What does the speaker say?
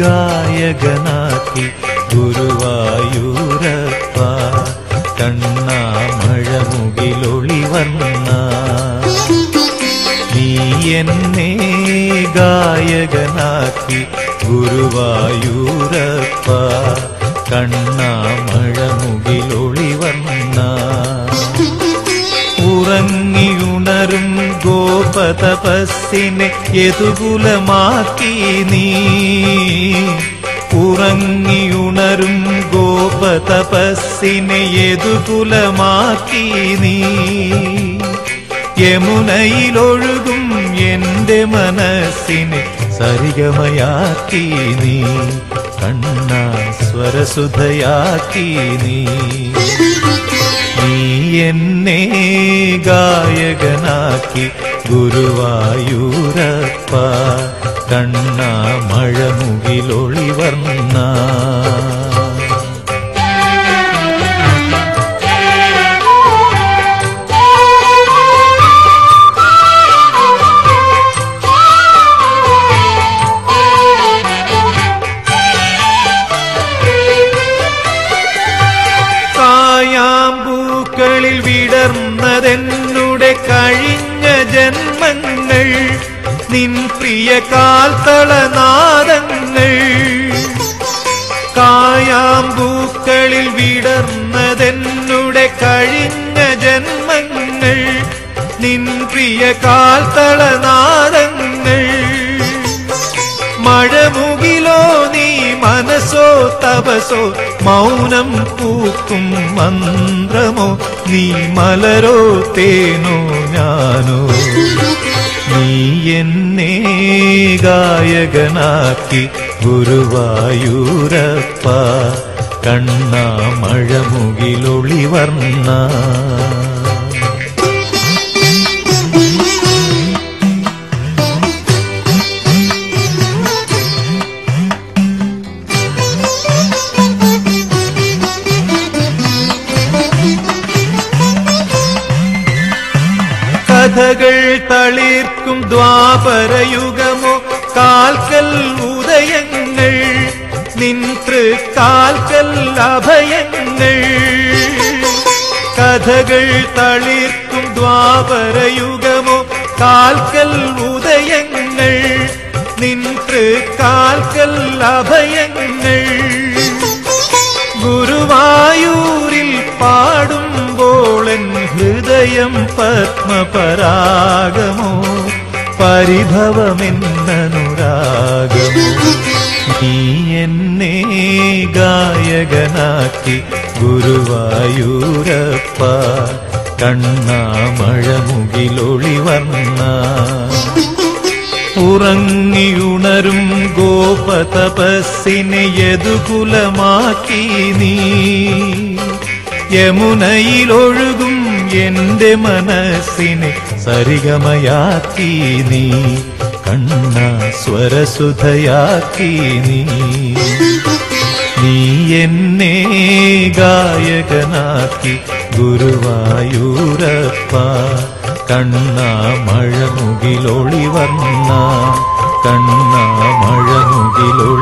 ഗായകനാക്കി ഗുരുവായൂരപ്പ കണ്ണാമഴമുകിലൊളി വർണ നീ എന്നെ ഗായകനാക്കി ഗുരുവായൂരപ്പ കണ്ണാമഴമുകിലൊളി വർണ ഉറങ്ങിയുണരും ഗോപതപസ്സിനെ യതുകുലമാക്കി നീ. ഉറങ്ങിയുണരും ഗോപതപസ്സിനെ യതുകുലമാക്കി നീ. യമുനയിലൊഴുകും എന്റെ മനസ്സിനെ സരിഗമയാക്കി നീ. കണ്ണ സ്വരസുധയാക്കി നീ. നീ എന്നെ ഗായകനാക്കി ഗുരുവായൂരപ്പ കണ്ണ മഴമുകിലൊളി വർണ കായാമ്പൂക്കളിൽ വിടർന്നതെന്നുടെ കഴിഞ്ഞ ജന്മങ്ങൾ നിൻ പ്രിയ കാൽത്തളനാദങ്ങൾ. കായാമ്പൂക്കളിൽ വിടർന്നതെന്നുടെ കഴിഞ്ഞ ജന്മങ്ങൾ നിൻ പ്രിയ കാൽത്തളനാദങ്ങൾ. മനസ്സോ തപസോ മൗനം പൂക്കും മന്ത്രമോ നീ മലരോ തേനോ ഞാനോ? നീ എന്നെ ഗായകനാക്കി ഗുരുവായൂരപ്പ കണ്ണാ கதகள் தளிர்க்கும் துவாபரயுகமோ கால்கல் உதயங்கள் நின்று கால்கல் அபயங்கள். கதகள் தளிர்க்கும் துவாபரயுகமோ கால்கல் உதயங்கள் நின்று கால்கல் அபயங்கள். ഹൃദയം പത്മപരാഗമോ പരിഭവമെന്നനുരാഗമോ. നീ എന്നെ ഗായകനാക്കി ഗുരുവായൂരപ്പ കണ്ണാമഴമുകിലൊളി വർണ ഉറങ്ങിയുണരും ഗോപതപസ്സിനെ യതുകുലമാക്കി നീ. യമുനയിലൊഴുകും എന്റെ മനസ്സിനെ സരിഗമയാക്കി നീ കണ്ണ സ്വരസുധയാക്കി നീ. നീ എന്നെ ഗായകനാക്കി ഗുരുവായൂരപ്പ കണ്ണ മഴമുകിലൊളി വന്ന കണ്ണ മഴമുകിലൊളി വർണ